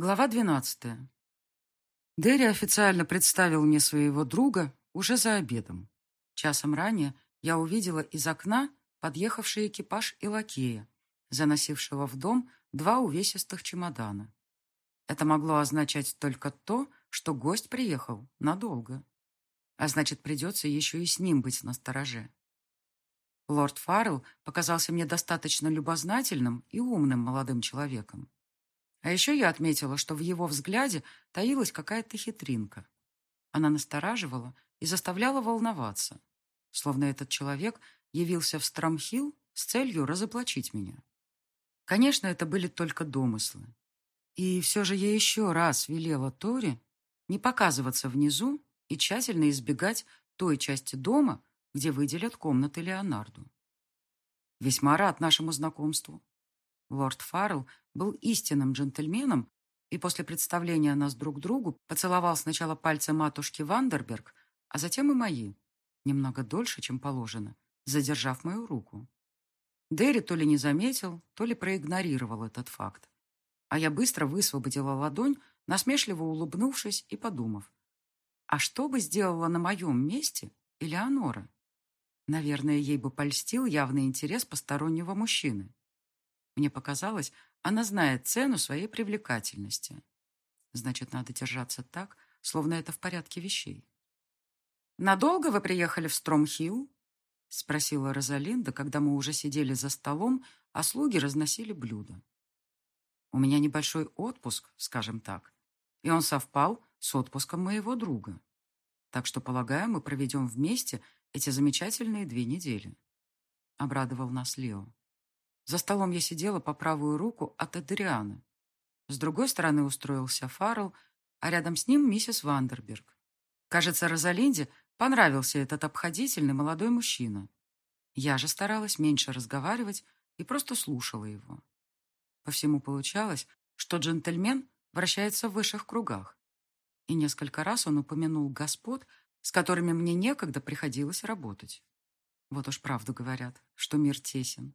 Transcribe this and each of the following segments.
Глава 12. Дерри официально представил мне своего друга уже за обедом. Часом ранее я увидела из окна подъехавший экипаж и лакея, заносившего в дом два увесистых чемодана. Это могло означать только то, что гость приехал надолго. А значит, придется еще и с ним быть настороже. Лорд Фаррелл показался мне достаточно любознательным и умным молодым человеком. А еще я отметила, что в его взгляде таилась какая-то хитринка. Она настораживала и заставляла волноваться, словно этот человек явился в Страмхилл с целью разоблачить меня. Конечно, это были только домыслы. И все же я еще раз велела Тори не показываться внизу и тщательно избегать той части дома, где выделят комнаты Леонарду. Весьма рад нашему знакомству. Лорд Фаррелл был истинным джентльменом и после представления нас друг другу поцеловал сначала пальцы матушки Вандерберг, а затем и мои, немного дольше, чем положено, задержав мою руку. Дерри то ли не заметил, то ли проигнорировал этот факт. А я быстро высвободила ладонь, насмешливо улыбнувшись и подумав. А что бы сделала на моем месте Элеонора? Наверное, ей бы польстил явный интерес постороннего мужчины. Мне показалось, она знает цену своей привлекательности. Значит, надо держаться так, словно это в порядке вещей. «Надолго вы приехали в Стромхилл?» — спросила Розалинда, когда мы уже сидели за столом, а слуги разносили блюда. «У меня небольшой отпуск, скажем так, и он совпал с отпуском моего друга. Так что, полагаю, мы проведем вместе эти замечательные две недели», — обрадовал нас Лео. За столом я сидела по правую руку от Адриана. С другой стороны устроился Фаррелл, а рядом с ним миссис Вандерберг. Кажется, Розалинде понравился этот обходительный молодой мужчина. Я же старалась меньше разговаривать и просто слушала его. По всему получалось, что джентльмен вращается в высших кругах. И несколько раз он упомянул господ, с которыми мне некогда приходилось работать. Вот уж правду говорят, что мир тесен.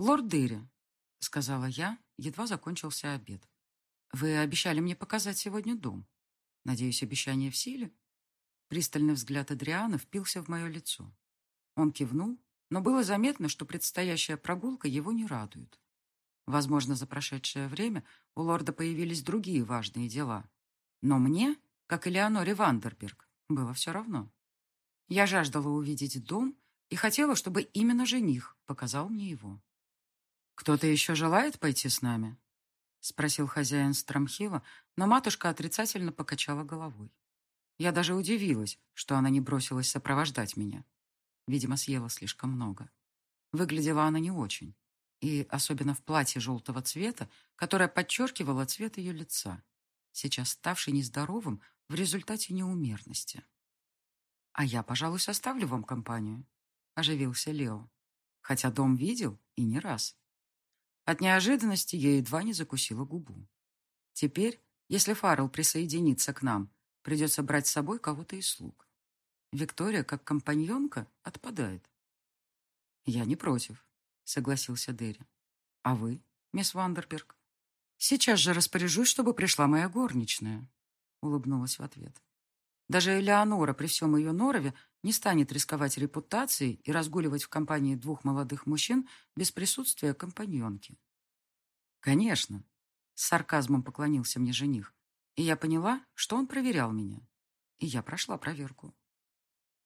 «Лорд Дерри», — сказала я, едва закончился обед. «Вы обещали мне показать сегодня дом. Надеюсь, обещание в силе?» Пристальный взгляд Адриана впился в мое лицо. Он кивнул, но было заметно, что предстоящая прогулка его не радует. Возможно, за прошедшее время у лорда появились другие важные дела. Но мне, как и Леоноре Вандерберг, было все равно. Я жаждала увидеть дом и хотела, чтобы именно жених показал мне его. «Кто-то еще желает пойти с нами?» — спросил хозяин Страмхила, но матушка отрицательно покачала головой. Я даже удивилась, что она не бросилась сопровождать меня. Видимо, съела слишком много. Выглядела она не очень, и особенно в платье желтого цвета, которое подчеркивало цвет ее лица, сейчас ставший нездоровым в результате неумерности. «А я, пожалуй, составлю вам компанию», — оживился Лео. Хотя дом видел и не раз. От неожиданности я едва не закусила губу. Теперь, если Фаррелл присоединится к нам, придется брать с собой кого-то из слуг. Виктория, как компаньонка, отпадает. «Я не против», — согласился Дерри. «А вы, мисс Вандерберг?» «Сейчас же распоряжусь, чтобы пришла моя горничная», — улыбнулась в ответ. Даже Элеонора при всем ее норове не станет рисковать репутацией и разгуливать в компании двух молодых мужчин без присутствия компаньонки. «Конечно», — с сарказмом поклонился мне жених, и я поняла, что он проверял меня. И я прошла проверку.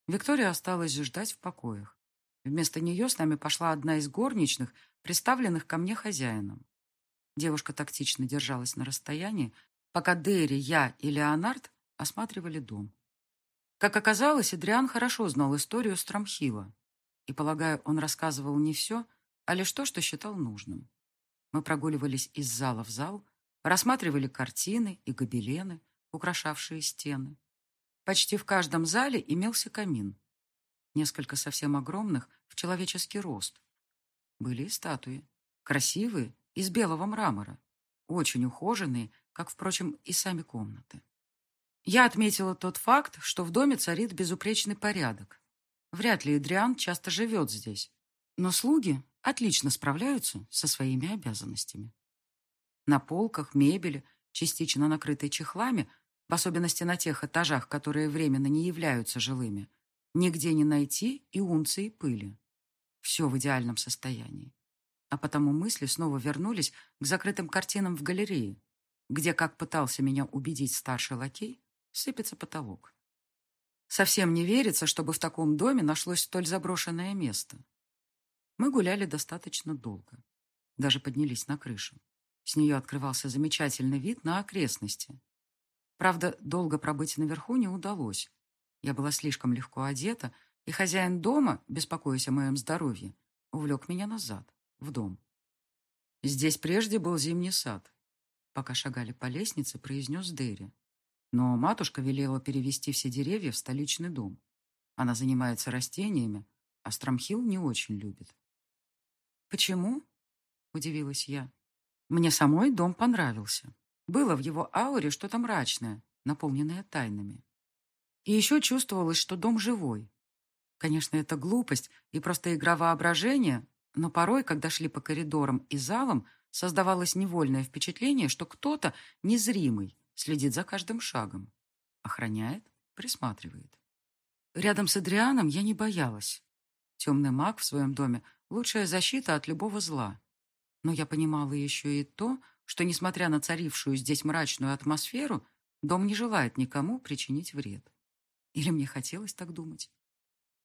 Виктория осталась ждать в покоях. Вместо нее с нами пошла одна из горничных, представленных ко мне хозяином. Девушка тактично держалась на расстоянии, пока Дерри, я и Леонард осматривали дом. Как оказалось, Адриан хорошо знал историю Страмхила. И, полагаю, он рассказывал не все, а лишь то, что считал нужным. Мы прогуливались из зала в зал, рассматривали картины и гобелены, украшавшие стены. Почти в каждом зале имелся камин. Несколько совсем огромных в человеческий рост. Были и статуи. Красивые, из белого мрамора. Очень ухоженные, как, впрочем, и сами комнаты. Я отметила тот факт, что в доме царит безупречный порядок. Вряд ли Эдриан часто живет здесь, но слуги отлично справляются со своими обязанностями. На полках, мебели, частично накрытой чехлами, в особенности на тех этажах, которые временно не являются жилыми, нигде не найти и унции пыли. Все в идеальном состоянии. А потому мысли снова вернулись к закрытым картинам в галерее, где, как пытался меня убедить старший лакей, сыпется потолок. Совсем не верится, чтобы в таком доме нашлось столь заброшенное место. Мы гуляли достаточно долго. Даже поднялись на крышу. С нее открывался замечательный вид на окрестности. Правда, долго пробыть наверху не удалось. Я была слишком легко одета, и хозяин дома, беспокоясь о моем здоровье, увлек меня назад, в дом. Здесь прежде был зимний сад. Пока шагали по лестнице, произнес Дэри. Но матушка велела перевести все деревья в столичный дом. Она занимается растениями, а Страмхил не очень любит. «Почему?» — удивилась я. Мне самой дом понравился. Было в его ауре что-то мрачное, наполненное тайнами. И еще чувствовалось, что дом живой. Конечно, это глупость и просто игра воображения, но порой, когда шли по коридорам и залам, создавалось невольное впечатление, что кто-то незримый следит за каждым шагом. Охраняет, присматривает. Рядом с Адрианом я не боялась. Темный маг в своем доме — лучшая защита от любого зла. Но я понимала еще и то, что, несмотря на царившую здесь мрачную атмосферу, дом не желает никому причинить вред. Или мне хотелось так думать?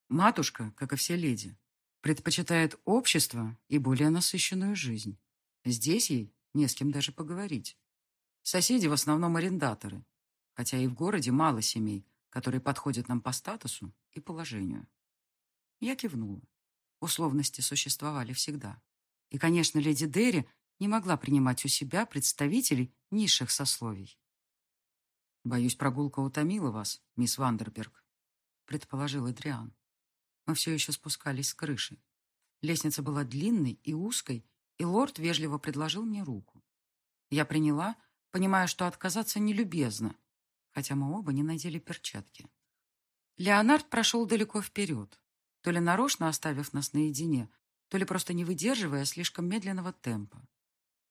Матушка, как и все леди, предпочитает общество и более насыщенную жизнь. Здесь ей не с кем даже поговорить. Соседи в основном арендаторы, хотя и в городе мало семей, которые подходят нам по статусу и положению. Я кивнула. Условности существовали всегда. И, конечно, леди Дерри не могла принимать у себя представителей низших сословий. «Боюсь, прогулка утомила вас, мисс Вандерберг», — предположил Адриан. Мы все еще спускались с крыши. Лестница была длинной и узкой, и лорд вежливо предложил мне руку. Я приняла, понимая, что отказаться нелюбезно, хотя мы оба не надели перчатки. Леонард прошел далеко вперед, то ли нарочно оставив нас наедине, то ли просто не выдерживая слишком медленного темпа.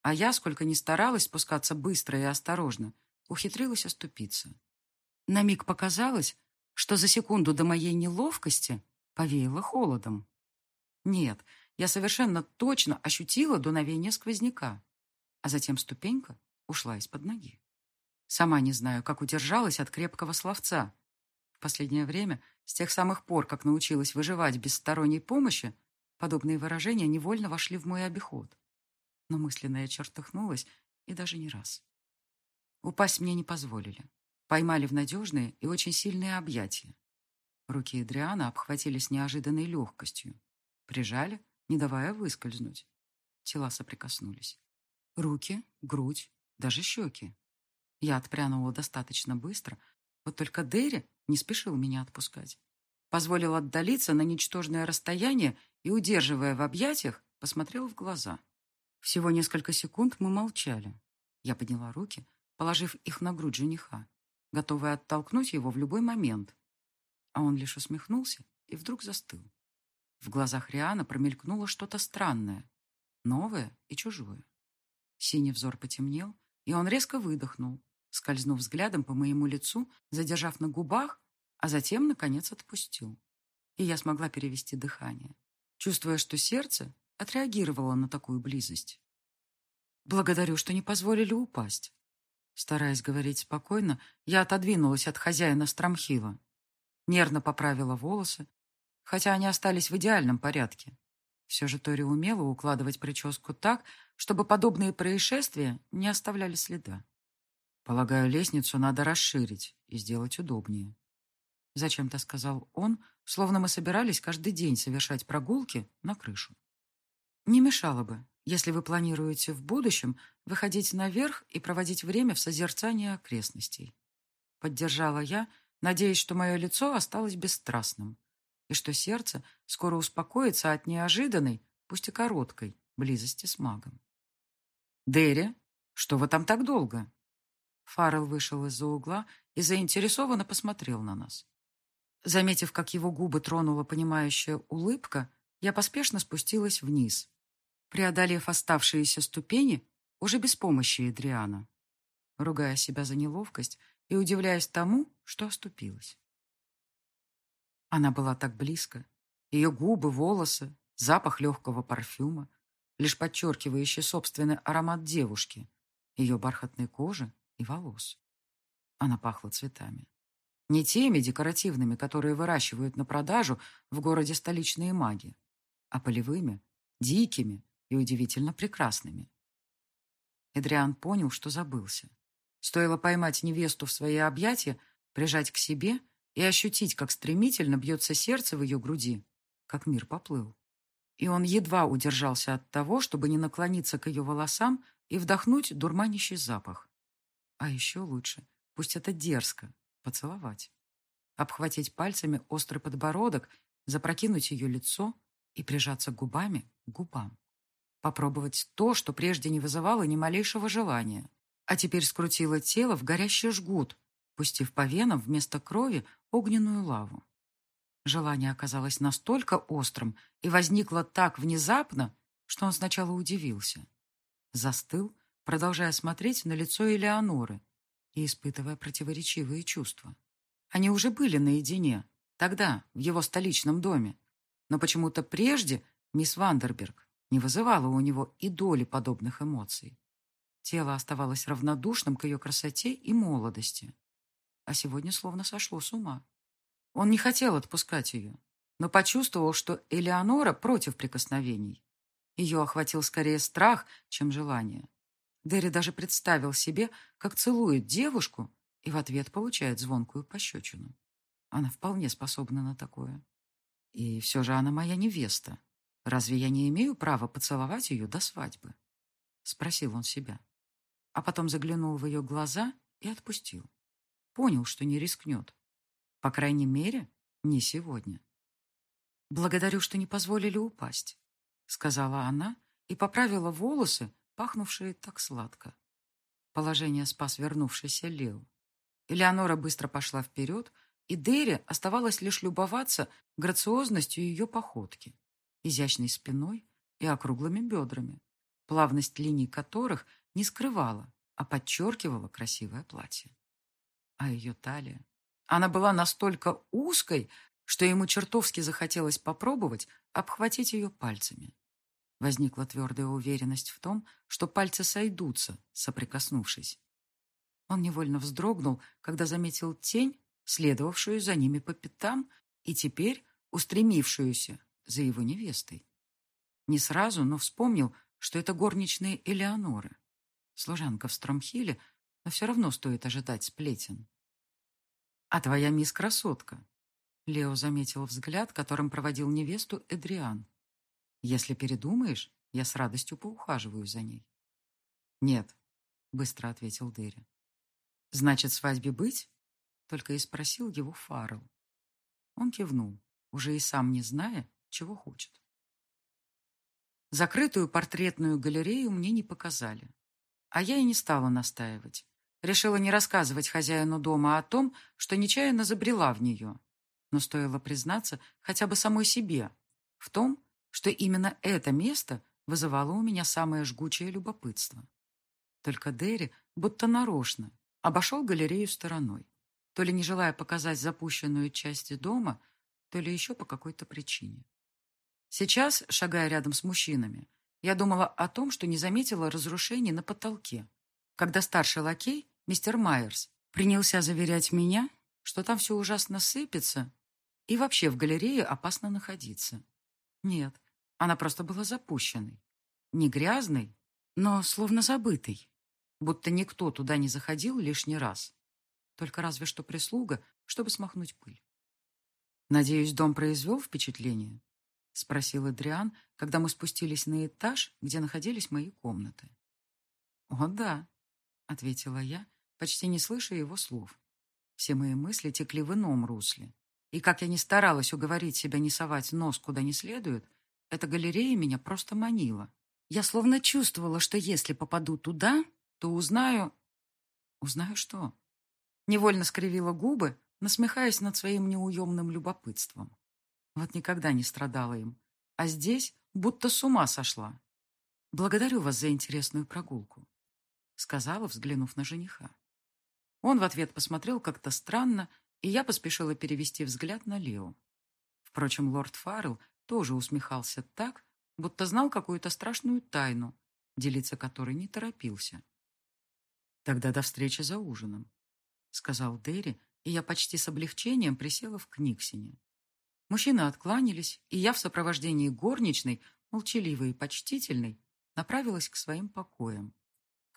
А я, сколько ни старалась спускаться быстро и осторожно, ухитрилась оступиться. На миг показалось, что за секунду до моей неловкости повеяло холодом. Нет, я совершенно точно ощутила дуновение сквозняка, а затем ступенька ушла из-под ноги. Сама не знаю, как удержалась от крепкого словца. В последнее время, с тех самых пор, как научилась выживать без сторонней помощи, подобные выражения невольно вошли в мой обиход. Но мысленно я чертыхнулась и даже не раз. Упасть мне не позволили. Поймали в надежные и очень сильные объятия. Руки Эдриана обхватили с неожиданной легкостью. Прижали, не давая выскользнуть. Тела соприкоснулись. Руки, грудь, даже щеки. Я отпрянула достаточно быстро, вот только Дерри не спешил меня отпускать. Позволил отдалиться на ничтожное расстояние и, удерживая в объятиях, посмотрел в глаза. Всего несколько секунд мы молчали. Я подняла руки, положив их на грудь жениха, готовая оттолкнуть его в любой момент. А он лишь усмехнулся и вдруг застыл. В глазах Риана промелькнуло что-то странное, новое и чужое. Синий взор потемнел, и он резко выдохнул, скользнув взглядом по моему лицу, задержав на губах, а затем, наконец, отпустил. И я смогла перевести дыхание, чувствуя, что сердце отреагировало на такую близость. «Благодарю, что не позволили упасть». Стараясь говорить спокойно, я отодвинулась от хозяина Страмхила. Нервно поправила волосы, хотя они остались в идеальном порядке. Все же Тори умела укладывать прическу так, чтобы подобные происшествия не оставляли следа. Полагаю, лестницу надо расширить и сделать удобнее. Зачем-то сказал он, словно мы собирались каждый день совершать прогулки на крышу. Не мешало бы, если вы планируете в будущем выходить наверх и проводить время в созерцании окрестностей. Поддержала я, надеясь, что мое лицо осталось бесстрастным и что сердце скоро успокоится от неожиданной, пусть и короткой, близости с магом. «Дерри, что вы там так долго?» Фаррелл вышел из-за угла и заинтересованно посмотрел на нас. Заметив, как его губы тронула понимающая улыбка, я поспешно спустилась вниз. Преодолев оставшиеся ступени, уже без помощи Эдриана, ругая себя за неловкость и удивляясь тому, что оступилась. Она была так близко. Ее губы, волосы, запах легкого парфюма, лишь подчеркивающий собственный аромат девушки, ее бархатной кожи и волос. Она пахла цветами. Не теми декоративными, которые выращивают на продажу в городе столичные маги, а полевыми, дикими и удивительно прекрасными. Эдриан понял, что забылся. Стоило поймать невесту в свои объятия, прижать к себе и ощутить, как стремительно бьется сердце в ее груди, как мир поплыл. И он едва удержался от того, чтобы не наклониться к ее волосам и вдохнуть дурманящий запах. А еще лучше, пусть это дерзко, поцеловать. Обхватить пальцами острый подбородок, запрокинуть ее лицо и прижаться губами к губам. Попробовать то, что прежде не вызывало ни малейшего желания, а теперь скрутило тело в горящий жгут, пустив по венам вместо крови огненную лаву. Желание оказалось настолько острым и возникло так внезапно, что он сначала удивился. Застыл, продолжая смотреть на лицо Элеоноры и испытывая противоречивые чувства. Они уже были наедине, тогда, в его столичном доме, но почему-то прежде мисс Вандерберг не вызывала у него и доли подобных эмоций. Тело оставалось равнодушным к ее красоте и молодости, а сегодня словно сошло с ума. Он не хотел отпускать ее, но почувствовал, что Элеонора против прикосновений. Ее охватил скорее страх, чем желание. Дерри даже представил себе, как целует девушку и в ответ получает звонкую пощечину. Она вполне способна на такое. И все же она моя невеста. Разве я не имею права поцеловать ее до свадьбы? Спросил он себя. А потом заглянул в ее глаза и отпустил. Понял, что не рискнет. По крайней мере, не сегодня. «Благодарю, что не позволили упасть», — сказала она и поправила волосы, пахнувшие так сладко. Положение спас вернувшийся Лео. Элеонора быстро пошла вперед, и Дерри оставалось лишь любоваться грациозностью ее походки, изящной спиной и округлыми бедрами, плавность линий которых не скрывала, а подчеркивала красивое платье. А ее талия она была настолько узкой, что ему чертовски захотелось попробовать обхватить ее пальцами. Возникла твердая уверенность в том, что пальцы сойдутся, соприкоснувшись. Он невольно вздрогнул, когда заметил тень, следовавшую за ними по пятам и теперь устремившуюся за его невестой. Не сразу, но вспомнил, что это горничные Элеоноры. Служанка в Стромхиле, но все равно стоит ожидать сплетен. «А твоя мисс красотка?» Лео заметил взгляд, которым проводил невесту Эдриан. «Если передумаешь, я с радостью поухаживаю за ней». «Нет», — быстро ответил Дерри. «Значит, свадьбе быть?» Только и спросил его Фаррелл. Он кивнул, уже и сам не зная, чего хочет. Закрытую портретную галерею мне не показали, а я и не стала настаивать. Решила не рассказывать хозяину дома о том, что нечаянно забрела в нее. Но стоило признаться хотя бы самой себе в том, что именно это место вызывало у меня самое жгучее любопытство. Только Дерри будто нарочно обошел галерею стороной, то ли не желая показать запущенную часть дома, то ли еще по какой-то причине. Сейчас, шагая рядом с мужчинами, я думала о том, что не заметила разрушений на потолке, когда старший лакей, мистер Майерс, принялся заверять меня, что там все ужасно сыпется и вообще в галерее опасно находиться. Нет, она просто была запущенной. Не грязной, но словно забытой. Будто никто туда не заходил лишний раз. Только разве что прислуга, чтобы смахнуть пыль. «Надеюсь, дом произвел впечатление?» — спросил Адриан, когда мы спустились на этаж, где находились мои комнаты. «О, да», ответила я, почти не слыша его слов. Все мои мысли текли в ином русле. И как я не старалась уговорить себя не совать нос куда не следует, эта галерея меня просто манила. Я словно чувствовала, что если попаду туда, то узнаю... Узнаю что? Невольно скривила губы, насмехаясь над своим неуемным любопытством. Вот никогда не страдала им. А здесь будто с ума сошла. «Благодарю вас за интересную прогулку», — сказала, взглянув на жениха. Он в ответ посмотрел как-то странно, и я поспешила перевести взгляд на Лео. Впрочем, лорд Фаррелл тоже усмехался так, будто знал какую-то страшную тайну, делиться которой не торопился. «Тогда до встречи за ужином», — сказал Дерри, и я почти с облегчением присела в Книксине. Мужчины откланялись, и я в сопровождении горничной, молчаливой и почтительной, направилась к своим покоям,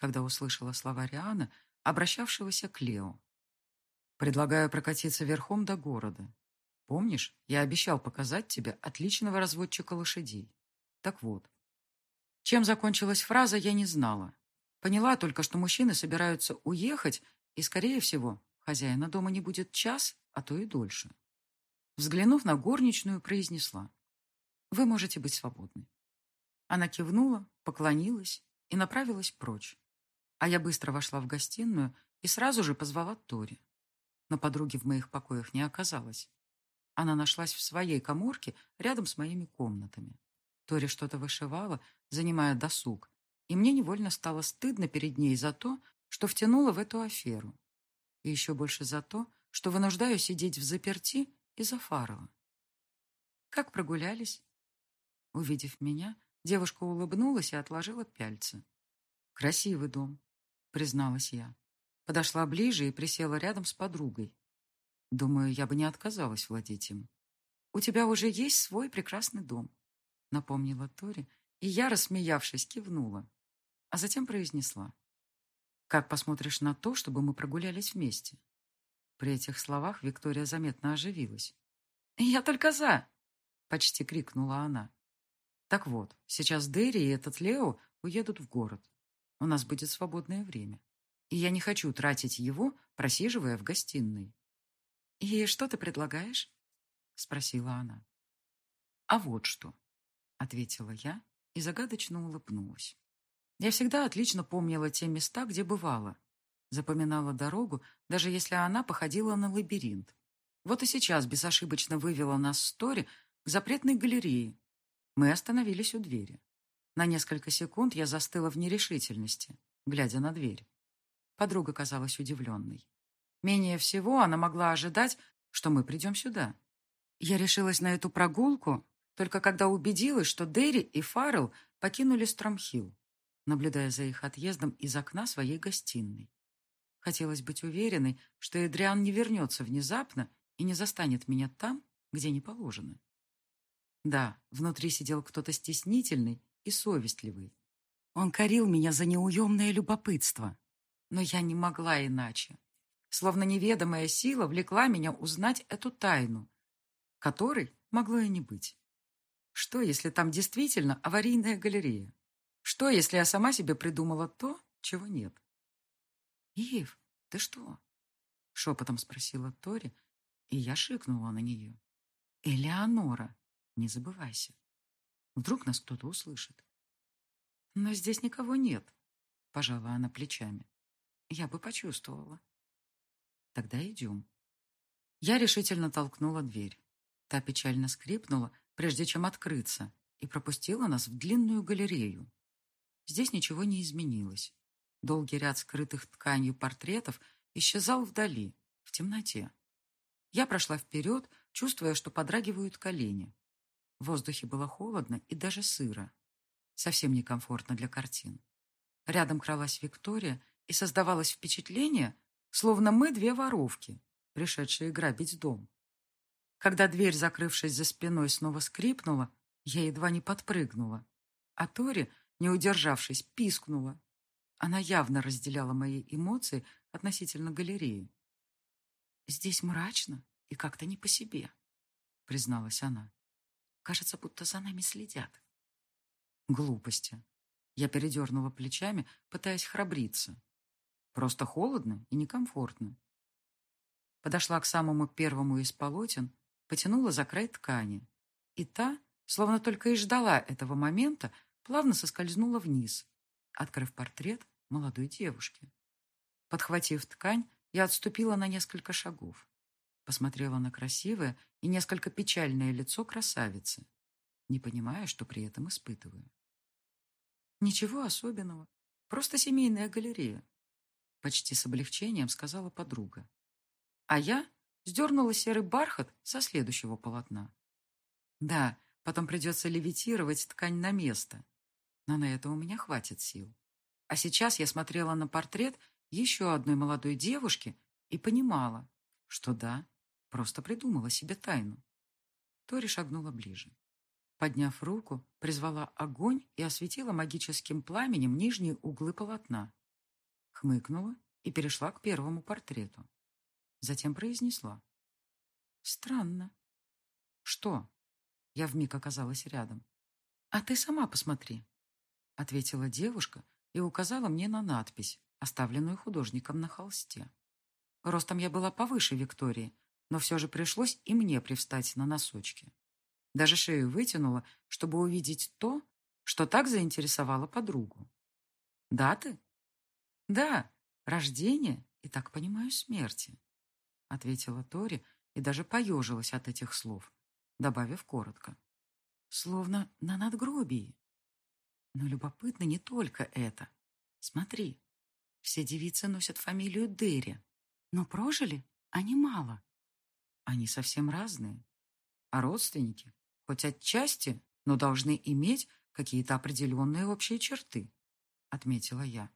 когда услышала слова Риана, обращавшегося к Лео. «Предлагаю прокатиться верхом до города. Помнишь, я обещал показать тебе отличного разводчика лошадей? Так вот». Чем закончилась фраза, я не знала. Поняла только, что мужчины собираются уехать, и, скорее всего, хозяина дома не будет час, а то и дольше. Взглянув на горничную, произнесла. «Вы можете быть свободны». Она кивнула, поклонилась и направилась прочь. А я быстро вошла в гостиную и сразу же позвала Тори. Но подруги в моих покоях не оказалось. Она нашлась в своей коморке рядом с моими комнатами. Тори что-то вышивала, занимая досуг, и мне невольно стало стыдно перед ней за то, что втянула в эту аферу. И еще больше за то, что вынуждаю сидеть в заперти из-за Фарова. «Как прогулялись?» Увидев меня, девушка улыбнулась и отложила пяльцы. «Красивый дом», — призналась я. Подошла ближе и присела рядом с подругой. Думаю, я бы не отказалась владеть им. «У тебя уже есть свой прекрасный дом», — напомнила Тори, и я, рассмеявшись, кивнула, а затем произнесла. «Как посмотришь на то, чтобы мы прогулялись вместе?» При этих словах Виктория заметно оживилась. «Я только за!» — почти крикнула она. «Так вот, сейчас Дерри и этот Лео уедут в город. У нас будет свободное время. И я не хочу тратить его, просиживая в гостиной». «И что ты предлагаешь?» — спросила она. «А вот что», — ответила я и загадочно улыбнулась. Я всегда отлично помнила те места, где бывала, Запоминала дорогу, даже если она походила на лабиринт. Вот и сейчас безошибочно вывела нас с Тори к запретной галерее. Мы остановились у двери. На несколько секунд я застыла в нерешительности, глядя на дверь. Подруга казалась удивленной. Менее всего она могла ожидать, что мы придем сюда. Я решилась на эту прогулку, только когда убедилась, что Дерри и Фаррелл покинули Стромхилл, наблюдая за их отъездом из окна своей гостиной. Хотелось быть уверенной, что Эдриан не вернется внезапно и не застанет меня там, где не положено. Да, внутри сидел кто-то стеснительный и совестливый. Он корил меня за неуемное любопытство. Но я не могла иначе. Словно неведомая сила влекла меня узнать эту тайну, которой могло и не быть. Что, если там действительно аварийная галерея? Что, если я сама себе придумала то, чего нет? «Ив, ты что?» — шепотом спросила Тори, и я шикнула на нее. «Элеонора, не забывайся. Вдруг нас кто-то услышит». «Но здесь никого нет», — пожала она плечами. «Я бы почувствовала». «Тогда идем». Я решительно толкнула дверь. Та печально скрипнула, прежде чем открыться, и пропустила нас в длинную галерею. Здесь ничего не изменилось. Долгий ряд скрытых тканью портретов исчезал вдали, в темноте. Я прошла вперед, чувствуя, что подрагивают колени. В воздухе было холодно и даже сыро. Совсем некомфортно для картин. Рядом кралась Виктория, и создавалось впечатление, словно мы две воровки, пришедшие грабить дом. Когда дверь, закрывшись за спиной, снова скрипнула, я едва не подпрыгнула, а Тори, не удержавшись, пискнула. Она явно разделяла мои эмоции относительно галереи. «Здесь мрачно и как-то не по себе», — призналась она. «Кажется, будто за нами следят». «Глупости». Я передернула плечами, пытаясь храбриться. «Просто холодно и некомфортно». Подошла к самому первому из полотен, потянула за край ткани. И та, словно только и ждала этого момента, плавно соскользнула вниз, открыв портрет молодой девушки. Подхватив ткань, я отступила на несколько шагов. Посмотрела на красивое и несколько печальное лицо красавицы, не понимая, что при этом испытываю. Ничего особенного. Просто семейная галерея. Почти с облегчением сказала подруга. А я сдернула серый бархат со следующего полотна. Да, потом придется левитировать ткань на место. Но на это у меня хватит сил. А сейчас я смотрела на портрет еще одной молодой девушки и понимала, что да, просто придумала себе тайну. Тори шагнула ближе. Подняв руку, призвала огонь и осветила магическим пламенем нижние углы полотна. Хмыкнула и перешла к первому портрету. Затем произнесла. «Странно». «Что?» Я вмиг оказалась рядом. «А ты сама посмотри», — ответила девушка и указала мне на надпись, оставленную художником на холсте. Ростом я была повыше Виктории, но все же пришлось и мне привстать на носочки. Даже шею вытянула, чтобы увидеть то, что так заинтересовало подругу. «Даты?» «Да, рождение и, так понимаю, смерти», — ответила Тори и даже поежилась от этих слов, добавив коротко. «Словно на надгробии». Но любопытно не только это. Смотри, все девицы носят фамилию Дерри, но прожили они мало. Они совсем разные. А родственники, хоть отчасти, но должны иметь какие-то определенные общие черты, отметила я.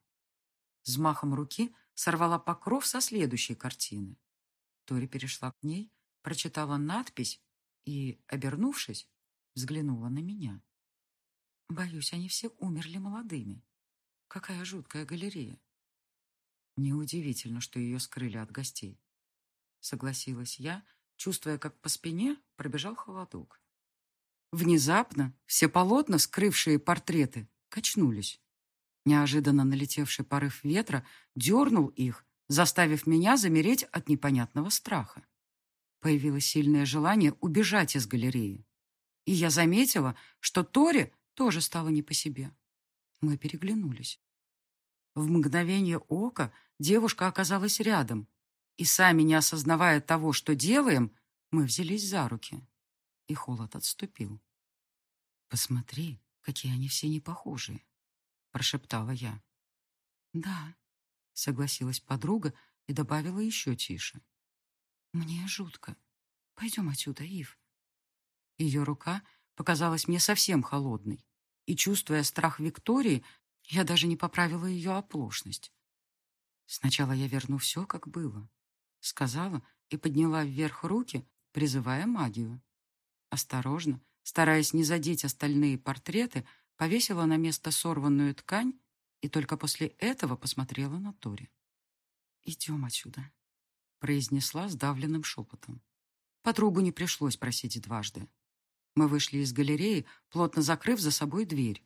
Взмахом руки сорвала покров со следующей картины. Тори перешла к ней, прочитала надпись и, обернувшись, взглянула на меня. Боюсь, они все умерли молодыми. Какая жуткая галерея. Неудивительно, что ее скрыли от гостей. Согласилась я, чувствуя, как по спине пробежал холодок. Внезапно все полотна, скрывшие портреты, качнулись. Неожиданно налетевший порыв ветра дернул их, заставив меня замереть от непонятного страха. Появилось сильное желание убежать из галереи. И я заметила, что Тори тоже стало не по себе. Мы переглянулись. В мгновение ока девушка оказалась рядом, и сами, не осознавая того, что делаем, мы взялись за руки. И холод отступил. «Посмотри, какие они все непохожие», — прошептала я. «Да», — согласилась подруга и добавила еще тише. «Мне жутко. Пойдем отсюда, Ив». Ее рука показалась мне совсем холодной, и, чувствуя страх Виктории, я даже не поправила ее оплошность. Сначала я верну все, как было, сказала и подняла вверх руки, призывая магию. Осторожно, стараясь не задеть остальные портреты, повесила на место сорванную ткань и только после этого посмотрела на Тори. «Идем отсюда», — произнесла сдавленным шепотом. Подругу не пришлось просить дважды. Мы вышли из галереи, плотно закрыв за собой дверь.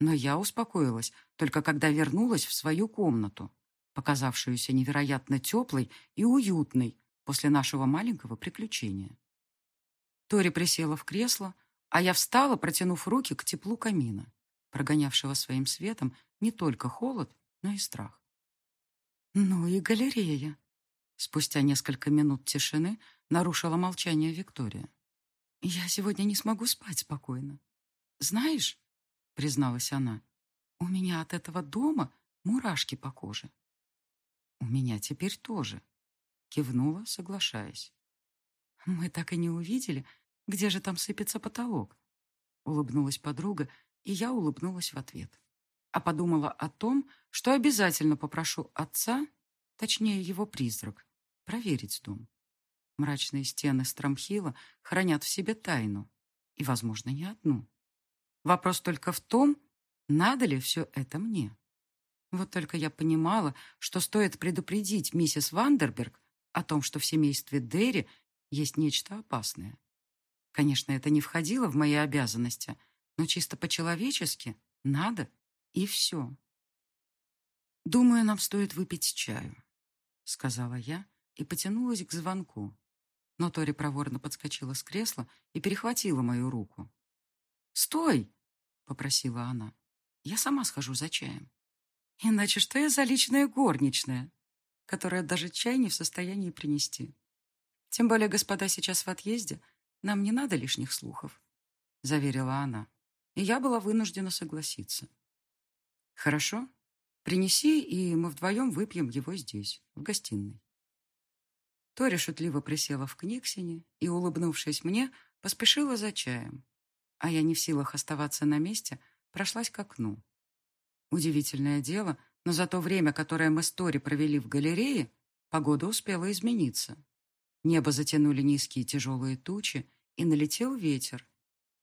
Но я успокоилась, только когда вернулась в свою комнату, показавшуюся невероятно теплой и уютной после нашего маленького приключения. Тори присела в кресло, а я встала, протянув руки к теплу камина, прогонявшего своим светом не только холод, но и страх. «Ну и галерея!» Спустя несколько минут тишины нарушила молчание Виктория. «Я сегодня не смогу спать спокойно. Знаешь, — призналась она, — у меня от этого дома мурашки по коже». «У меня теперь тоже», — кивнула, соглашаясь. «Мы так и не увидели, где же там сыпется потолок?» Улыбнулась подруга, и я улыбнулась в ответ. А подумала о том, что обязательно попрошу отца, точнее его призрак, проверить дом. Мрачные стены Страмхила хранят в себе тайну, и, возможно, не одну. Вопрос только в том, надо ли все это мне. Вот только я понимала, что стоит предупредить миссис Вандерберг о том, что в семействе Дерри есть нечто опасное. Конечно, это не входило в мои обязанности, но чисто по-человечески надо, и все. «Думаю, нам стоит выпить чаю», — сказала я и потянулась к звонку, но Тори проворно подскочила с кресла и перехватила мою руку. «Стой!» — попросила она. «Я сама схожу за чаем. Иначе что я за личная горничная, которая даже чай не в состоянии принести? Тем более господа сейчас в отъезде, нам не надо лишних слухов», — заверила она. И я была вынуждена согласиться. Хорошо. Принеси, и мы вдвоем выпьем его здесь, в гостиной. Тори шутливо присела в книгсине и, улыбнувшись мне, поспешила за чаем. А я не в силах оставаться на месте, прошлась к окну. Удивительное дело, но за то время, которое мы с Тори провели в галерее, погода успела измениться. Небо затянули низкие тяжелые тучи, и налетел ветер,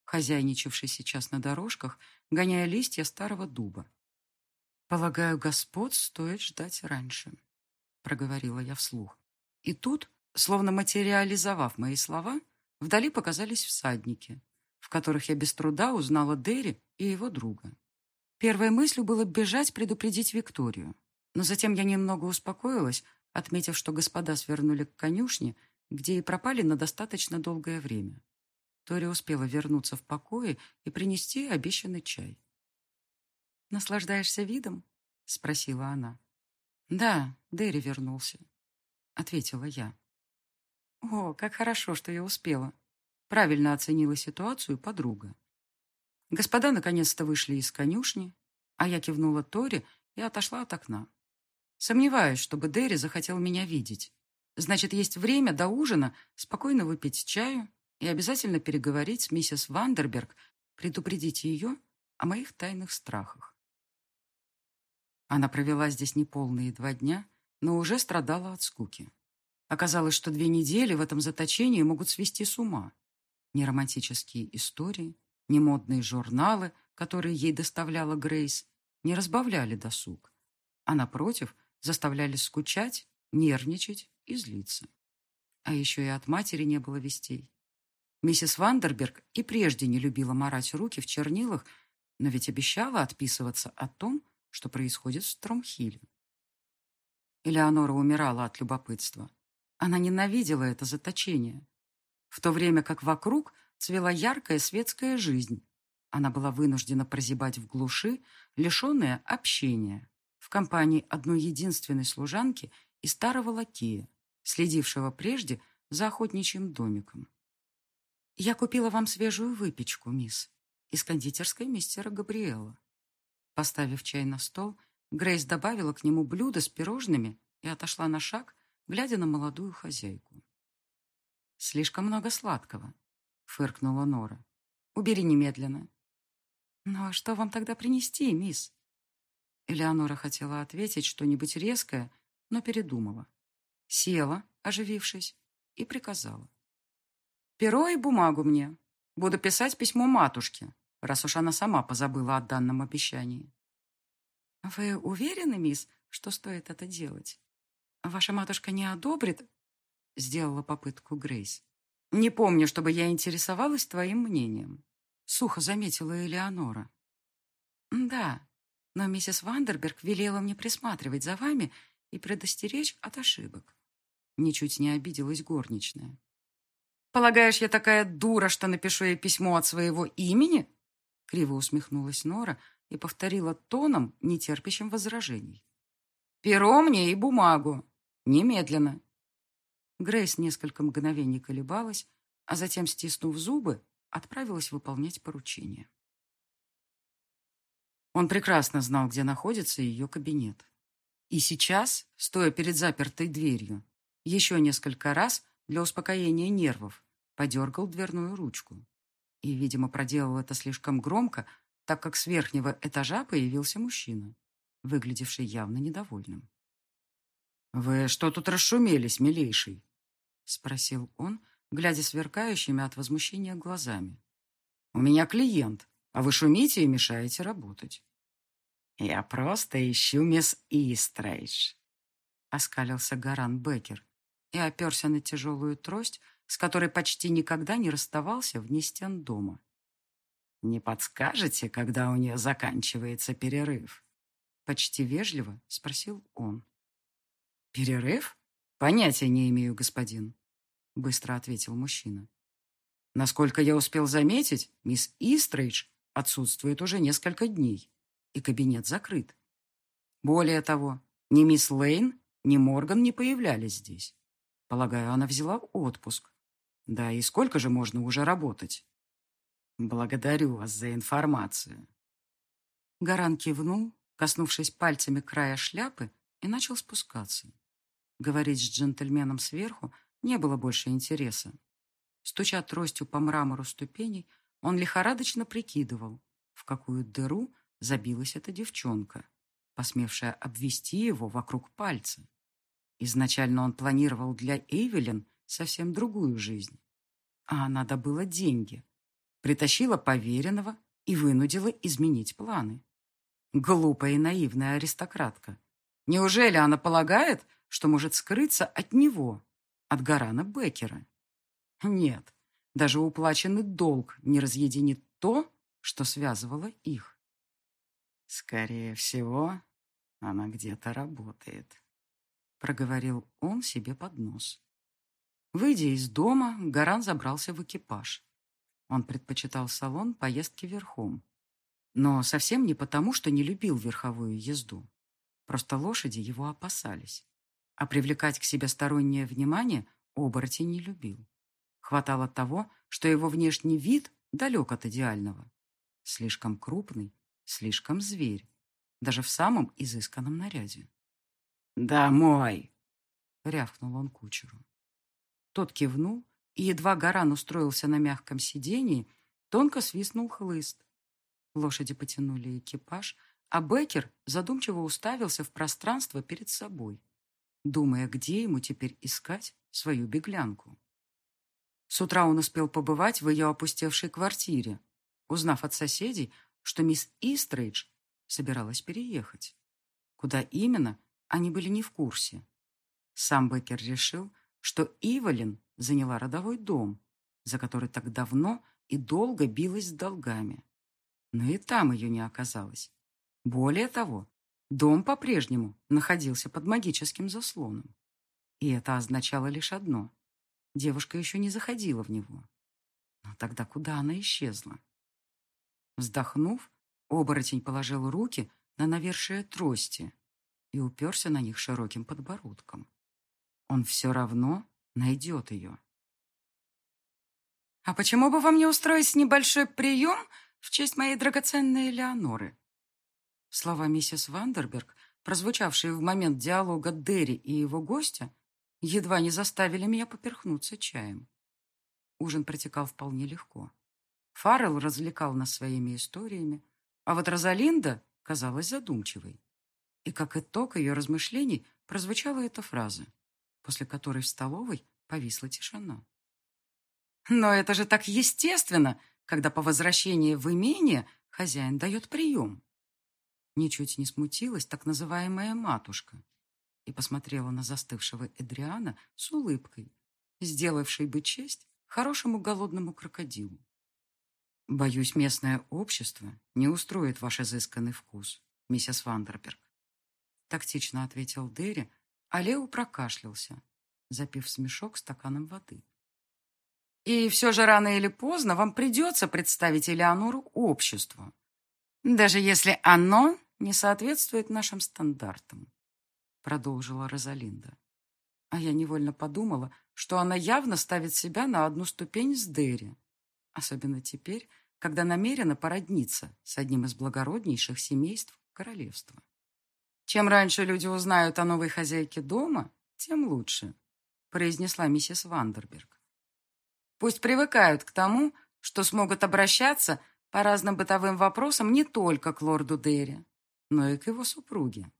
хозяйничавший сейчас на дорожках, гоняя листья старого дуба. «Полагаю, господ стоит ждать раньше», — проговорила я вслух. И тут, словно материализовав мои слова, вдали показались всадники, в которых я без труда узнала Дерри и его друга. Первой мыслью было бежать предупредить Викторию, но затем я немного успокоилась, отметив, что господа свернули к конюшне, где и пропали на достаточно долгое время. Тори успела вернуться в покое и принести обещанный чай. «Наслаждаешься видом?» — спросила она. «Да, Дерри вернулся», — ответила я. «О, как хорошо, что я успела!» Правильно оценила ситуацию подруга. Господа наконец-то вышли из конюшни, а я кивнула Тори и отошла от окна. Сомневаюсь, чтобы Дерри захотел меня видеть. Значит, есть время до ужина спокойно выпить чаю и обязательно переговорить с миссис Вандерберг, предупредить ее о моих тайных страхах. Она провела здесь неполные два дня, но уже страдала от скуки. Оказалось, что две недели в этом заточении могут свести с ума. Ни романтические истории, ни модные журналы, которые ей доставляла Грейс, не разбавляли досуг, а, напротив, заставляли скучать, нервничать и злиться. А еще и от матери не было вестей. Миссис Вандерберг и прежде не любила марать руки в чернилах, но ведь обещала отписываться о том, что происходит в Стромхиле. Элеонора умирала от любопытства. Она ненавидела это заточение. В то время как вокруг цвела яркая светская жизнь, она была вынуждена прозябать в глуши, лишенная общения, в компании одной единственной служанки и старого лакея, следившего прежде за охотничьим домиком. «Я купила вам свежую выпечку, мисс, из кондитерской мистера Габриэла». Поставив чай на стол, Грейс добавила к нему блюдо с пирожными и отошла на шаг, глядя на молодую хозяйку. «Слишком много сладкого», — фыркнула Нора. «Убери немедленно». «Ну а что вам тогда принести, мисс?» Элеонора хотела ответить что-нибудь резкое, но передумала. Села, оживившись, и приказала. Перо и бумагу мне. Буду писать письмо матушке, раз уж она сама позабыла о данном обещании. Вы уверены, мисс, что стоит это делать? Ваша матушка не одобрит? Сделала попытку Грейс. Не помню, чтобы я интересовалась твоим мнением. Сухо заметила Элеонора. Да, но миссис Вандерберг велела мне присматривать за вами и предостеречь от ошибок. Ничуть не обиделась горничная. Полагаешь, я такая дура, что напишу ей письмо от своего имени?» Криво усмехнулась Нора и повторила тоном, нетерпящим возражений. «Перо мне и бумагу. Немедленно». Грейс несколько мгновений колебалась, а затем, стиснув зубы, отправилась выполнять поручение. Он прекрасно знал, где находится ее кабинет. И сейчас, стоя перед запертой дверью, еще несколько раз для успокоения нервов, подергал дверную ручку. И, видимо, проделал это слишком громко, так как с верхнего этажа появился мужчина, выглядевший явно недовольным. «Вы что тут расшумелись, милейший?» — спросил он, глядя сверкающими от возмущения глазами. «У меня клиент, а вы шумите и мешаете работать». «Я просто ищу мисс Истрейдж», — оскалился Гаран Беккер, и оперся на тяжелую трость, с которой почти никогда не расставался вне стен дома. «Не подскажете, когда у нее заканчивается перерыв?» Почти вежливо спросил он. «Перерыв? Понятия не имею, господин», — быстро ответил мужчина. «Насколько я успел заметить, мисс Истрейдж отсутствует уже несколько дней, и кабинет закрыт. Более того, ни мисс Лейн, ни Морган не появлялись здесь. Полагаю, она взяла отпуск. Да, и сколько же можно уже работать? Благодарю вас за информацию. Гаран кивнул, коснувшись пальцами края шляпы, и начал спускаться. Говорить с джентльменом сверху не было больше интереса. Стуча тростью по мрамору ступеней, он лихорадочно прикидывал, в какую дыру забилась эта девчонка, посмевшая обвести его вокруг пальца. Изначально он планировал для Эйвелин совсем другую жизнь. А она добыла деньги, притащила поверенного и вынудила изменить планы. Глупая и наивная аристократка. Неужели она полагает, что может скрыться от него, от Гарана Беккера? Нет, даже уплаченный долг не разъединит то, что связывало их. Скорее всего, она где-то работает, проговорил он себе под нос. Выйдя из дома, Гаран забрался в экипаж. Он предпочитал салон поездки верхом. Но совсем не потому, что не любил верховую езду. Просто лошади его опасались. А привлекать к себе стороннее внимание оборотень не любил. Хватало того, что его внешний вид далек от идеального. Слишком крупный, слишком зверь. Даже в самом изысканном наряде. «Домой!» — рявкнул он кучеру. Тот кивнул, и едва Гаран устроился на мягком сидении, тонко свистнул хлыст. Лошади потянули экипаж, а Беккер задумчиво уставился в пространство перед собой, думая, где ему теперь искать свою беглянку. С утра он успел побывать в ее опустевшей квартире, узнав от соседей, что мисс Истрейдж собиралась переехать. Куда именно, они были не в курсе. Сам Беккер решил, что Ивалин заняла родовой дом, за который так давно и долго билась с долгами. Но и там ее не оказалось. Более того, дом по-прежнему находился под магическим заслоном. И это означало лишь одно. Девушка еще не заходила в него. Но тогда куда она исчезла? Вздохнув, оборотень положил руки на навершие трости и уперся на них широким подбородком. Он все равно найдет ее. «А почему бы вам не устроить небольшой прием в честь моей драгоценной Элеоноры?» Слова миссис Вандерберг, прозвучавшие в момент диалога Дерри и его гостя, едва не заставили меня поперхнуться чаем. Ужин протекал вполне легко. Фаррелл развлекал нас своими историями, а вот Розалинда казалась задумчивой. И как итог ее размышлений прозвучала эта фраза, после которой в столовой повисла тишина. «Но это же так естественно, когда по возвращении в имение хозяин дает прием!» Ничуть не смутилась так называемая матушка, и посмотрела на застывшего Эдриана с улыбкой, сделавшей бы честь хорошему голодному крокодилу. «Боюсь, местное общество не устроит ваш изысканный вкус, миссис Вандерберг», тактично ответил Дерри, а Лео прокашлялся, запив смешок стаканом воды. «И все же рано или поздно вам придется представить Элеонору обществу, даже если оно не соответствует нашим стандартам продолжила Розалинда. А я невольно подумала, что она явно ставит себя на одну ступень с Дерри. Особенно теперь, когда намерена породниться с одним из благороднейших семейств королевства. Чем раньше люди узнают о новой хозяйке дома, тем лучше, произнесла миссис Вандерберг. Пусть привыкают к тому, что смогут обращаться по разным бытовым вопросам не только к лорду Дерри, но и к его супруге.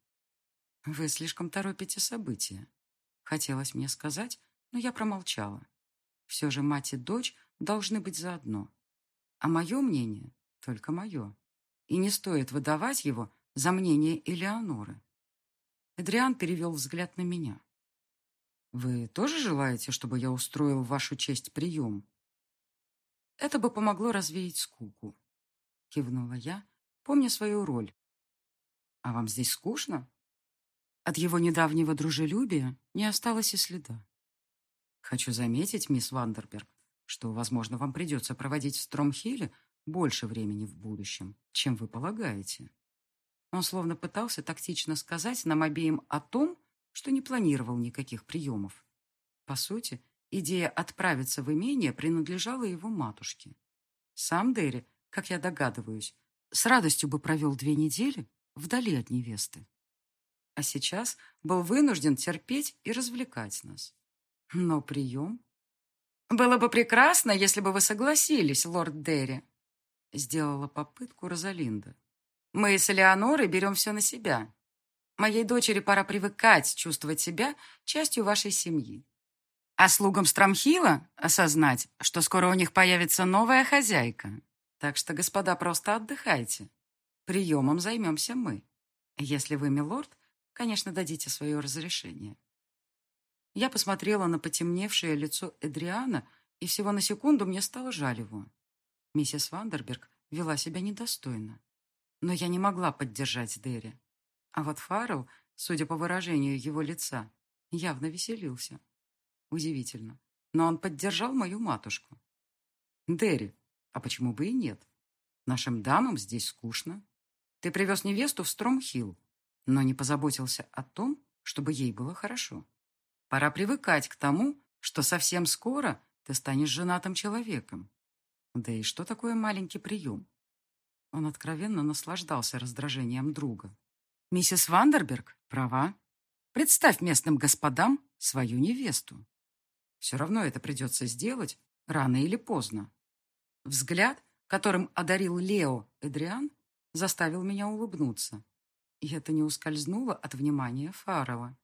«Вы слишком торопите события», — хотелось мне сказать, но я промолчала. Все же мать и дочь должны быть заодно. А мое мнение — только мое. И не стоит выдавать его за мнение Элеоноры. Эдриан перевел взгляд на меня. «Вы тоже желаете, чтобы я устроил в вашу честь прием?» «Это бы помогло развеять скуку», — кивнула я, помня свою роль. «А вам здесь скучно?» От его недавнего дружелюбия не осталось и следа. Хочу заметить, мисс Вандерберг, что, возможно, вам придется проводить в Стромхилле больше времени в будущем, чем вы полагаете. Он словно пытался тактично сказать нам обеим о том, что не планировал никаких приемов. По сути, идея отправиться в имение принадлежала его матушке. Сам Дерри, как я догадываюсь, с радостью бы провел две недели вдали от невесты. А сейчас был вынужден терпеть и развлекать нас. Но прием... «Было бы прекрасно, если бы вы согласились, лорд Дерри», сделала попытку Розалинда. «Мы с Элеонорой берем все на себя. Моей дочери пора привыкать чувствовать себя частью вашей семьи. А слугам Страмхила осознать, что скоро у них появится новая хозяйка. Так что, господа, просто отдыхайте. Приемом займемся мы. Если вы, милорд, конечно, дадите свое разрешение. Я посмотрела на потемневшее лицо Эдриана, и всего на секунду мне стало жаль его. Миссис Вандерберг вела себя недостойно. Но я не могла поддержать Дерри. А вот Фаррелл, судя по выражению его лица, явно веселился. Удивительно. Но он поддержал мою матушку. Дерри, а почему бы и нет? Нашим дамам здесь скучно. Ты привез невесту в Стромхилл, но не позаботился о том, чтобы ей было хорошо. Пора привыкать к тому, что совсем скоро ты станешь женатым человеком. Да и что такое маленький прием? Он откровенно наслаждался раздражением друга. Миссис Вандерберг права. Представь местным господам свою невесту. Все равно это придется сделать рано или поздно. Взгляд, которым одарил Лео Эдриан, заставил меня улыбнуться. И это не ускользнуло от внимания Фарова.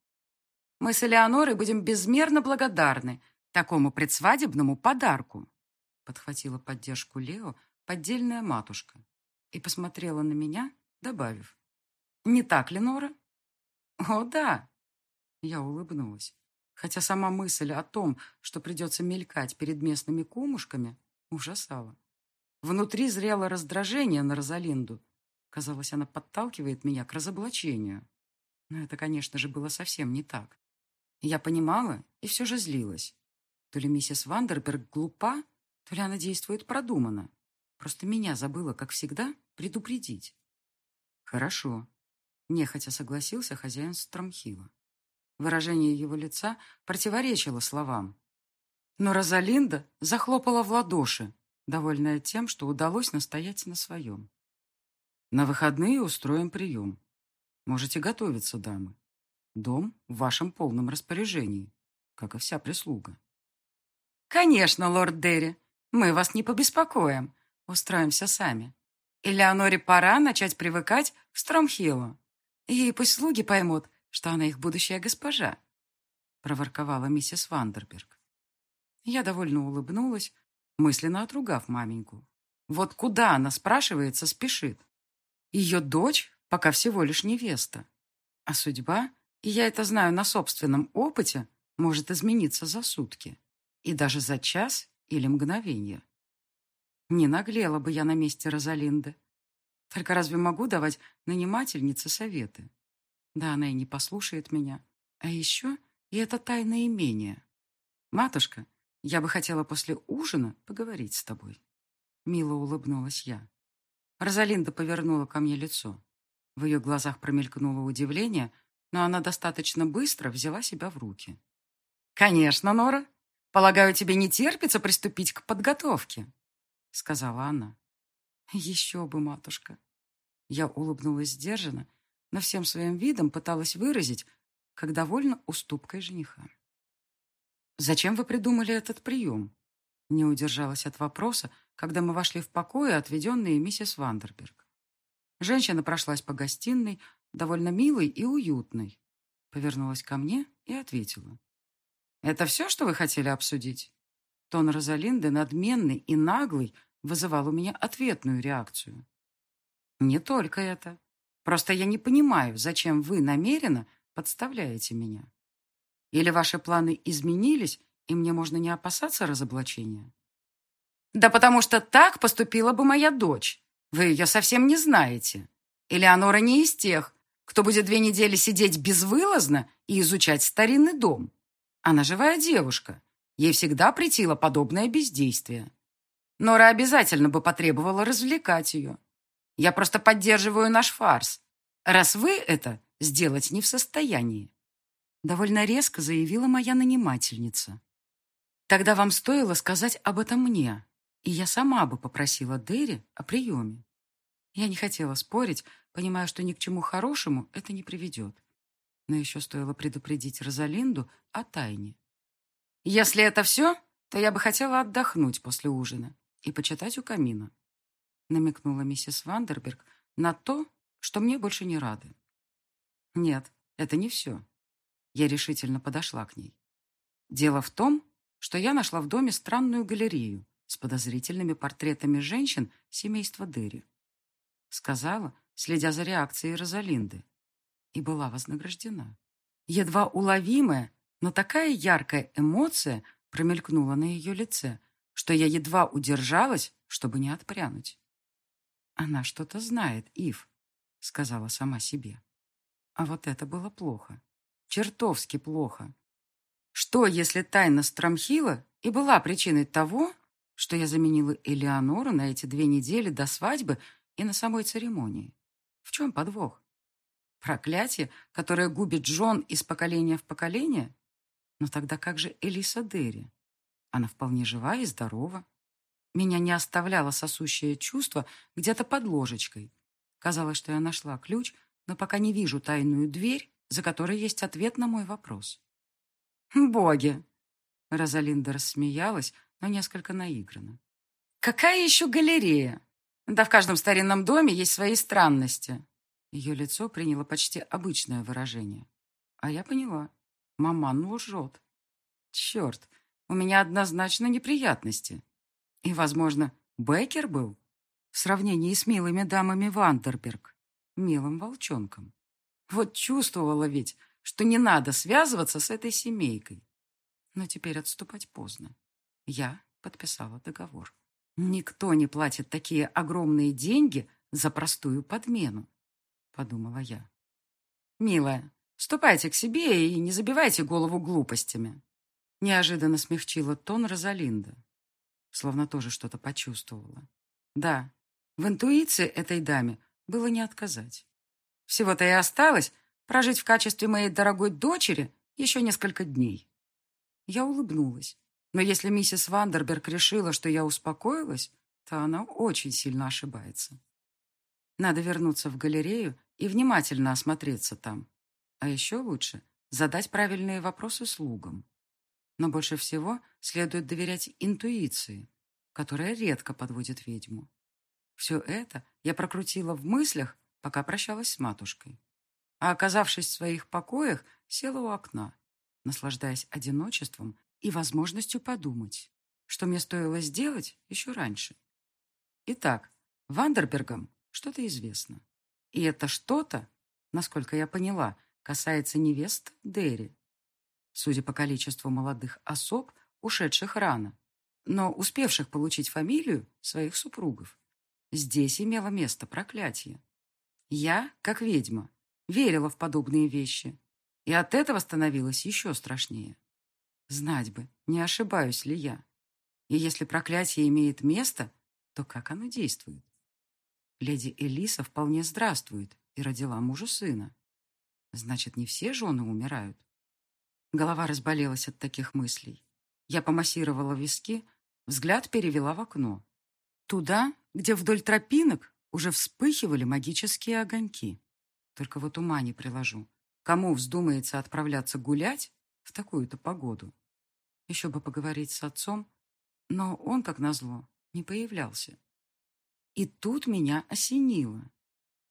Мы с Элеонорой будем безмерно благодарны такому предсвадебному подарку. Подхватила поддержку Лео поддельная матушка и посмотрела на меня, добавив. Не так ли, Нора? О, да. Я улыбнулась. Хотя сама мысль о том, что придется мелькать перед местными кумушками, ужасала. Внутри зрело раздражение на Розалинду. Казалось, она подталкивает меня к разоблачению. Но это, конечно же, было совсем не так. Я понимала и все же злилась. То ли миссис Вандерберг глупа, то ли она действует продуманно. Просто меня забыла, как всегда, предупредить. Хорошо. Нехотя согласился хозяин Стромхила. Выражение его лица противоречило словам. Но Розалинда захлопала в ладоши, довольная тем, что удалось настоять на своем. На выходные устроим прием. Можете готовиться, дамы. Дом в вашем полном распоряжении, как и вся прислуга. Конечно, лорд Дерри, мы вас не побеспокоим. Устроимся сами. Элеоноре пора начать привыкать к Стромхиллу. И пусть слуги поймут, что она их будущая госпожа, проворковала миссис Вандерберг. Я довольно улыбнулась, мысленно отругав маменьку. Вот куда она, спрашивается, спешит? Ее дочь пока всего лишь невеста. А судьба и я это знаю на собственном опыте, может измениться за сутки. И даже за час или мгновение. Не наглела бы я на месте Розалинды. Только разве могу давать нанимательнице советы? Да она и не послушает меня. А еще и это тайное имение. Матушка, я бы хотела после ужина поговорить с тобой. Мило улыбнулась я. Розалинда повернула ко мне лицо. В ее глазах промелькнуло удивление — но она достаточно быстро взяла себя в руки. «Конечно, Нора. Полагаю, тебе не терпится приступить к подготовке», — сказала она. «Еще бы, матушка». Я улыбнулась сдержанно, но всем своим видом пыталась выразить, как довольна уступкой жениха. «Зачем вы придумали этот прием?» Не удержалась от вопроса, когда мы вошли в покои, отведенные миссис Вандерберг. Женщина прошлась по гостиной, довольно милой и уютной. Повернулась ко мне и ответила. «Это все, что вы хотели обсудить?» Тон Розалинды, надменный и наглый, вызывал у меня ответную реакцию. «Не только это. Просто я не понимаю, зачем вы намеренно подставляете меня. Или ваши планы изменились, и мне можно не опасаться разоблачения?» «Да потому что так поступила бы моя дочь. Вы ее совсем не знаете. Элеонора не из тех, кто будет две недели сидеть безвылазно и изучать старинный дом. Она живая девушка. Ей всегда претило подобное бездействие. Нора обязательно бы потребовала развлекать ее. Я просто поддерживаю наш фарс, раз вы это сделать не в состоянии. Довольно резко заявила моя нанимательница. Тогда вам стоило сказать об этом мне, и я сама бы попросила Дерри о приеме. Я не хотела спорить, понимая, что ни к чему хорошему это не приведет. Но еще стоило предупредить Розалинду о тайне. «Если это все, то я бы хотела отдохнуть после ужина и почитать у камина», намекнула миссис Вандерберг на то, что мне больше не рады. «Нет, это не все». Я решительно подошла к ней. Дело в том, что я нашла в доме странную галерею с подозрительными портретами женщин семейства Дерри. Сказала, следя за реакцией Розалинды, и была вознаграждена. Едва уловимая, но такая яркая эмоция промелькнула на ее лице, что я едва удержалась, чтобы не отпрянуть. «Она что-то знает, Ив», — сказала сама себе. А вот это было плохо. Чертовски плохо. Что, если тайна Страмхила и была причиной того, что я заменила Элеонору на эти две недели до свадьбы и на самой церемонии? В чем подвох? Проклятие, которое губит Джон из поколения в поколение? Но тогда как же Элиса Дерри? Она вполне жива и здорова. Меня не оставляло сосущее чувство где-то под ложечкой. Казалось, что я нашла ключ, но пока не вижу тайную дверь, за которой есть ответ на мой вопрос. «Боги!» Розалинда рассмеялась, но несколько наигранно. «Какая еще галерея? Да в каждом старинном доме есть свои странности. Ее лицо приняло почти обычное выражение. А я поняла. Маман лжет. Черт, у меня однозначно неприятности. И, возможно, Беккер был? В сравнении с милыми дамами Вандерберг. Милым волчонком. Вот чувствовала ведь, что не надо связываться с этой семейкой. Но теперь отступать поздно. Я подписала договор. Никто не платит такие огромные деньги за простую подмену подумала я. «Милая, ступайте к себе и не забивайте голову глупостями». Неожиданно смягчила тон Розалинда, словно тоже что-то почувствовала. Да, в интуиции этой даме было не отказать. Всего-то и осталось прожить в качестве моей дорогой дочери еще несколько дней. Я улыбнулась. Но если миссис Вандерберг решила, что я успокоилась, то она очень сильно ошибается. Надо вернуться в галерею и внимательно осмотреться там. А еще лучше задать правильные вопросы слугам. Но больше всего следует доверять интуиции, которая редко подводит ведьму. Все это я прокрутила в мыслях, пока прощалась с матушкой. А оказавшись в своих покоях, села у окна, наслаждаясь одиночеством и возможностью подумать, что мне стоило сделать еще раньше. Итак, Вандербергам что-то известно. И это что-то, насколько я поняла, касается невест Дерри. Судя по количеству молодых особ, ушедших рано, но успевших получить фамилию своих супругов. Здесь имело место проклятие. Я, как ведьма, верила в подобные вещи, и от этого становилось еще страшнее. Знать бы, не ошибаюсь ли я. И если проклятие имеет место, то как оно действует? Леди Элиса вполне здравствует и родила мужу сына. Значит, не все жены умирают. Голова разболелась от таких мыслей. Я помассировала виски, взгляд перевела в окно. Туда, где вдоль тропинок уже вспыхивали магические огоньки. Только вот ума не приложу. Кому вздумается отправляться гулять в такую-то погоду? Еще бы поговорить с отцом, но он, как назло, не появлялся. И тут меня осенило.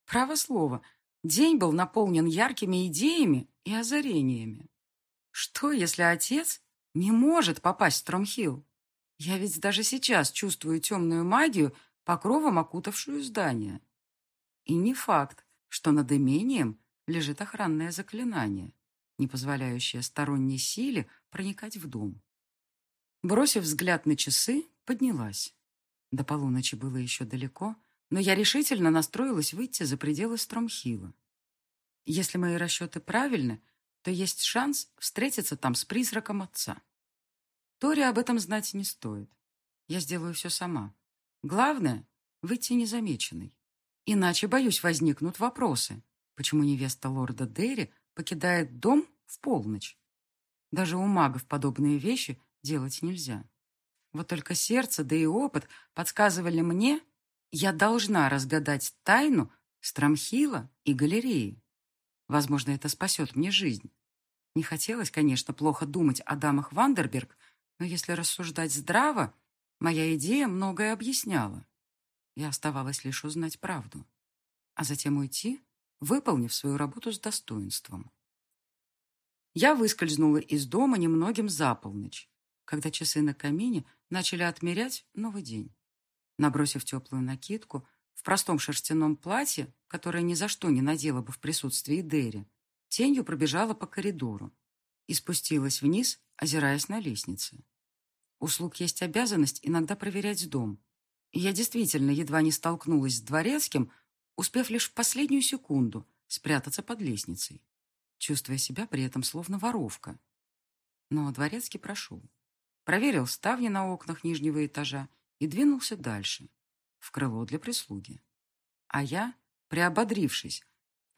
Право слово, день был наполнен яркими идеями и озарениями. Что, если отец не может попасть в Тромхилл? Я ведь даже сейчас чувствую темную магию, покровом окутавшую здание. И не факт, что над имением лежит охранное заклинание, не позволяющее сторонней силе проникать в дом. Бросив взгляд на часы, поднялась. До полуночи было еще далеко, но я решительно настроилась выйти за пределы Стромхила. Если мои расчеты правильны, то есть шанс встретиться там с призраком отца. Тори об этом знать не стоит. Я сделаю все сама. Главное — выйти незамеченной. Иначе, боюсь, возникнут вопросы. Почему невеста лорда Дерри покидает дом в полночь? Даже у магов подобные вещи делать нельзя. Вот только сердце, да и опыт подсказывали мне, Я должна разгадать тайну Страмхила и галереи. Возможно, это спасет мне жизнь. Не хотелось, конечно, плохо думать о дамах Вандерберг, но если рассуждать здраво, моя идея многое объясняла. Я оставалось лишь узнать правду, а затем уйти, выполнив свою работу с достоинством. Я выскользнула из дома немногим за полночь, когда часы на камине начали отмерять новый день. Набросив теплую накидку, в простом шерстяном платье, которое ни за что не надела бы в присутствии Дерри, тенью пробежала по коридору и спустилась вниз, озираясь на лестнице. У слуг есть обязанность иногда проверять дом. Я действительно едва не столкнулась с дворецким, успев лишь в последнюю секунду спрятаться под лестницей, чувствуя себя при этом словно воровка. Но дворецкий прошел. Проверил ставни на окнах нижнего этажа и двинулся дальше, в крыло для прислуги. А я, приободрившись,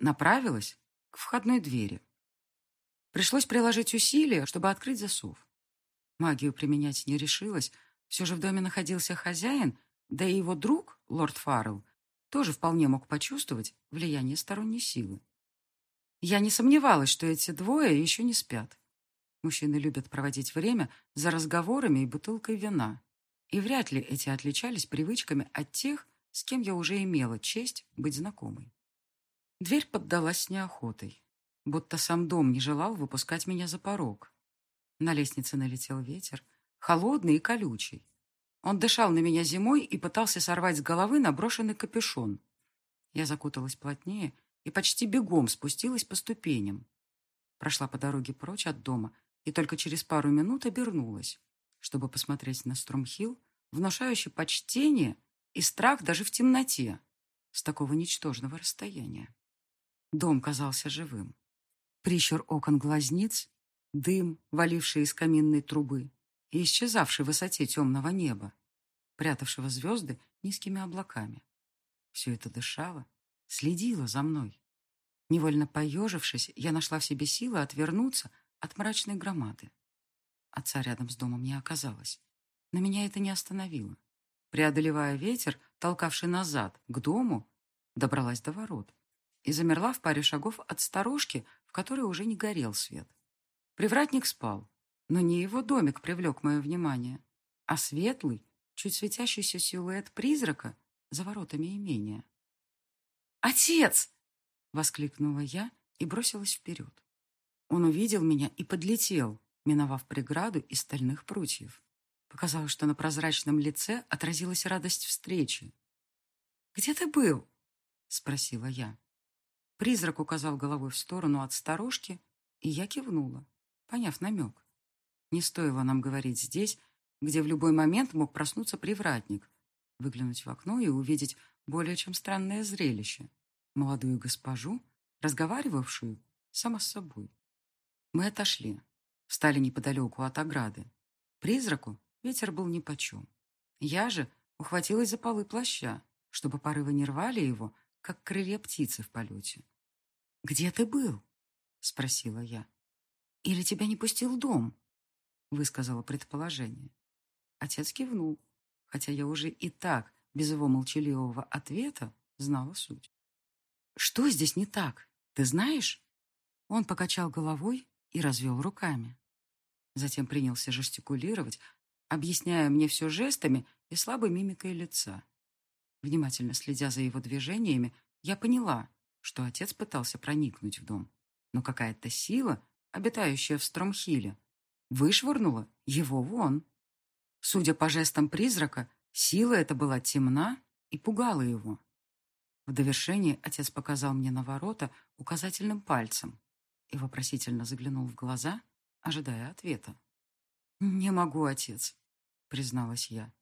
направилась к входной двери. Пришлось приложить усилия, чтобы открыть засов. Магию применять не решилась, все же в доме находился хозяин, да и его друг, лорд Фаррелл, тоже вполне мог почувствовать влияние сторонней силы. Я не сомневалась, что эти двое еще не спят. Мужчины любят проводить время за разговорами и бутылкой вина. И вряд ли эти отличались привычками от тех, с кем я уже имела честь быть знакомой. Дверь поддалась неохотой, будто сам дом не желал выпускать меня за порог. На лестнице налетел ветер, холодный и колючий. Он дышал на меня зимой и пытался сорвать с головы наброшенный капюшон. Я закуталась плотнее и почти бегом спустилась по ступеням. Прошла по дороге прочь от дома и только через пару минут обернулась чтобы посмотреть на Струмхилл, внушающий почтение и страх даже в темноте с такого ничтожного расстояния. Дом казался живым. Прищур окон глазниц, дым, валивший из каминной трубы и исчезавший в высоте темного неба, прятавшего звезды низкими облаками. Все это дышало, следило за мной. Невольно поежившись, я нашла в себе силы отвернуться от мрачной громады. Отца рядом с домом не оказалось. Но меня это не остановило. Преодолевая ветер, толкавший назад, к дому, добралась до ворот и замерла в паре шагов от сторожки, в которой уже не горел свет. Привратник спал, но не его домик привлек мое внимание, а светлый, чуть светящийся силуэт призрака за воротами имения. «Отец!» — воскликнула я и бросилась вперед. Он увидел меня и подлетел, миновав преграду из стальных прутьев. Показалось, что на прозрачном лице отразилась радость встречи. «Где ты был?» — спросила я. Призрак указал головой в сторону от сторожки, и я кивнула, поняв намек. Не стоило нам говорить здесь, где в любой момент мог проснуться привратник, выглянуть в окно и увидеть более чем странное зрелище. Молодую госпожу, разговаривавшую сама с собой. Мы отошли. Встали неподалеку от ограды. Призраку ветер был нипочем. Я же ухватилась за полы плаща, чтобы порывы не рвали его, как крылья птицы в полете. «Где ты был?» — спросила я. «Или тебя не пустил дом?» — высказала предположение. Отец кивнул, хотя я уже и так, без его молчаливого ответа, знала суть. «Что здесь не так? Ты знаешь?» Он покачал головой и развел руками. Затем принялся жестикулировать, объясняя мне все жестами и слабой мимикой лица. Внимательно следя за его движениями, я поняла, что отец пытался проникнуть в дом, но какая-то сила, обитающая в Стромхиле, вышвырнула его вон. Судя по жестам призрака, сила эта была темна и пугала его. В довершение отец показал мне на ворота указательным пальцем, и вопросительно заглянул в глаза, ожидая ответа. «Не могу, отец», — призналась я.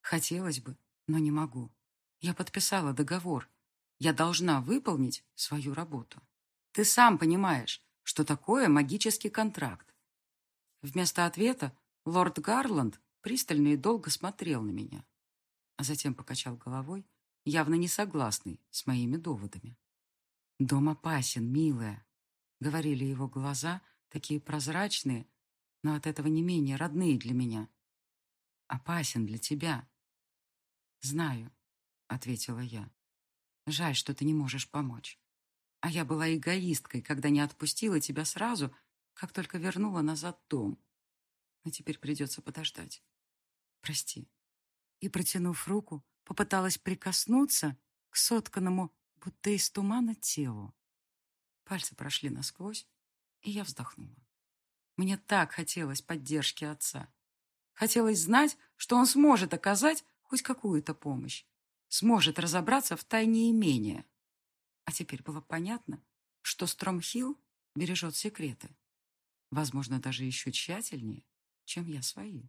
«Хотелось бы, но не могу. Я подписала договор. Я должна выполнить свою работу. Ты сам понимаешь, что такое магический контракт». Вместо ответа лорд Гарланд пристально и долго смотрел на меня, а затем покачал головой, явно не согласный с моими доводами. «Дом опасен, милая», — говорили его глаза, такие прозрачные, но от этого не менее родные для меня. Опасен для тебя. Знаю. — ответила я. «Жаль, что ты не можешь помочь. А я была эгоисткой, когда не отпустила тебя сразу, как только вернула назад дом. Но теперь придется подождать. Прости». И, протянув руку, попыталась прикоснуться к сотканному, будто из тумана, телу. Пальцы прошли насквозь, и я вздохнула. Мне так хотелось поддержки отца. Хотелось знать, что он сможет оказать хоть какую-то помощь, сможет разобраться в тайне имения. А теперь было понятно, что Стромхилл бережет секреты. Возможно, даже еще тщательнее, чем я свои.